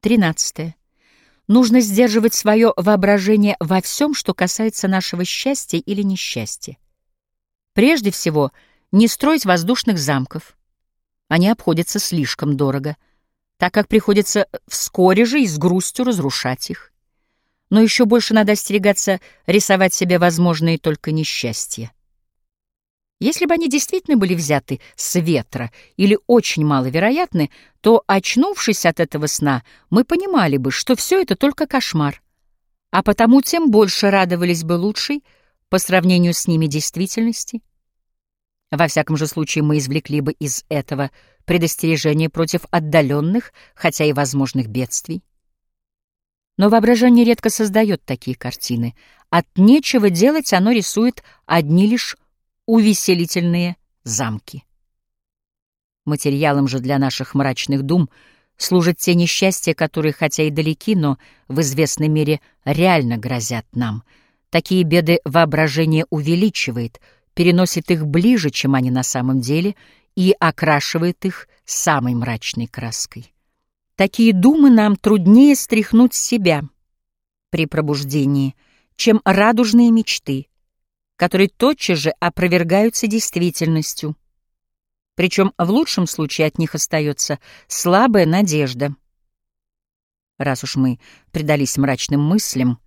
13. Нужно сдерживать свое воображение во всем, что касается нашего счастья или несчастья. Прежде всего, не строить воздушных замков. Они обходятся слишком дорого, так как приходится вскоре же и с грустью разрушать их. Но еще больше надо остерегаться рисовать себе возможные только несчастья. Если бы они действительно были взяты с ветра или очень маловероятны, то, очнувшись от этого сна, мы понимали бы, что все это только кошмар, а потому тем больше радовались бы лучшей по сравнению с ними действительности. Во всяком же случае, мы извлекли бы из этого предостережение против отдаленных, хотя и возможных бедствий. Но воображение редко создает такие картины. От нечего делать оно рисует одни лишь увеселительные замки. Материалом же для наших мрачных дум служат те несчастья, которые, хотя и далеки, но в известной мере реально грозят нам. Такие беды воображение увеличивает, переносит их ближе, чем они на самом деле, и окрашивает их самой мрачной краской. Такие думы нам труднее стряхнуть с себя при пробуждении, чем радужные мечты, которые тотчас же опровергаются действительностью. Причем в лучшем случае от них остается слабая надежда. Раз уж мы предались мрачным мыслям,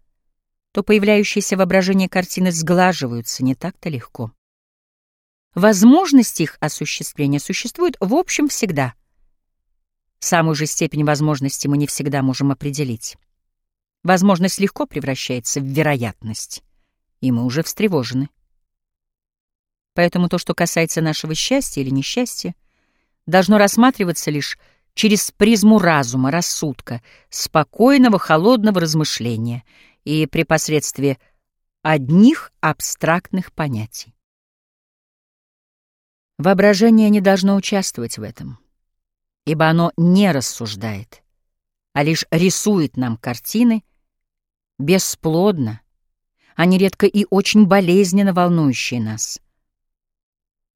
то появляющиеся воображение картины сглаживаются не так-то легко. Возможность их осуществления существует в общем всегда. Самую же степень возможности мы не всегда можем определить. Возможность легко превращается в вероятность и мы уже встревожены. Поэтому то, что касается нашего счастья или несчастья, должно рассматриваться лишь через призму разума, рассудка, спокойного, холодного размышления и при посредстве одних абстрактных понятий. Воображение не должно участвовать в этом, ибо оно не рассуждает, а лишь рисует нам картины бесплодно, а нередко и очень болезненно волнующие нас.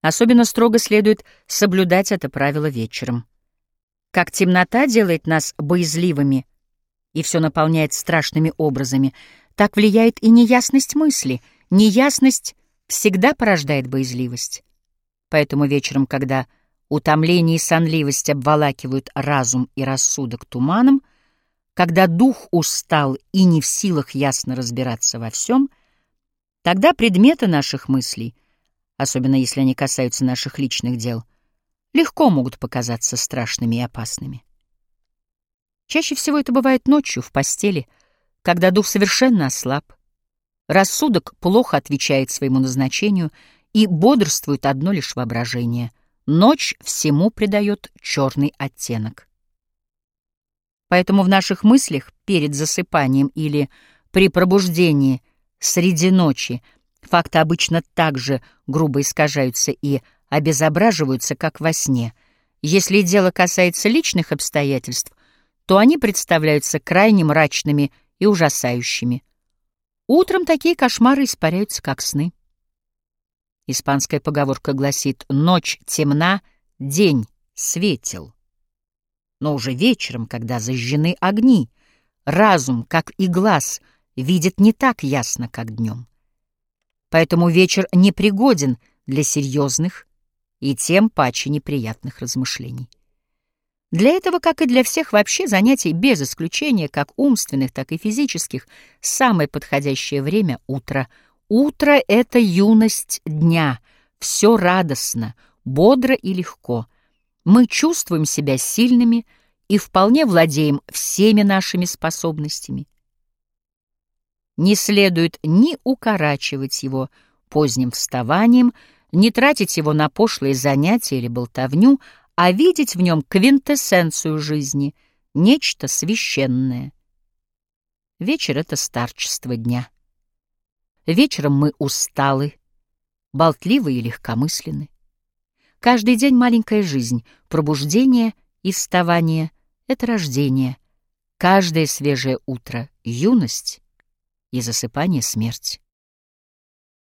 Особенно строго следует соблюдать это правило вечером. Как темнота делает нас боязливыми и все наполняет страшными образами, так влияет и неясность мысли. Неясность всегда порождает боязливость. Поэтому вечером, когда утомление и сонливость обволакивают разум и рассудок туманом, когда дух устал и не в силах ясно разбираться во всем, тогда предметы наших мыслей, особенно если они касаются наших личных дел, легко могут показаться страшными и опасными. Чаще всего это бывает ночью, в постели, когда дух совершенно ослаб, рассудок плохо отвечает своему назначению и бодрствует одно лишь воображение. Ночь всему придает черный оттенок. Поэтому в наших мыслях перед засыпанием или при пробуждении среди ночи факты обычно так же грубо искажаются и обезображиваются, как во сне. Если дело касается личных обстоятельств, то они представляются крайне мрачными и ужасающими. Утром такие кошмары испаряются, как сны. Испанская поговорка гласит «Ночь темна, день светел» но уже вечером, когда зажжены огни, разум, как и глаз, видит не так ясно, как днем. Поэтому вечер непригоден для серьезных и тем паче неприятных размышлений. Для этого, как и для всех вообще занятий, без исключения как умственных, так и физических, самое подходящее время — утро. Утро — это юность дня, все радостно, бодро и легко — мы чувствуем себя сильными и вполне владеем всеми нашими способностями. Не следует ни укорачивать его поздним вставанием, не тратить его на пошлые занятия или болтовню, а видеть в нем квинтэссенцию жизни, нечто священное. Вечер — это старчество дня. Вечером мы усталы, болтливы и легкомысленны. Каждый день маленькая жизнь, пробуждение и вставание — это рождение. Каждое свежее утро — юность и засыпание — смерть.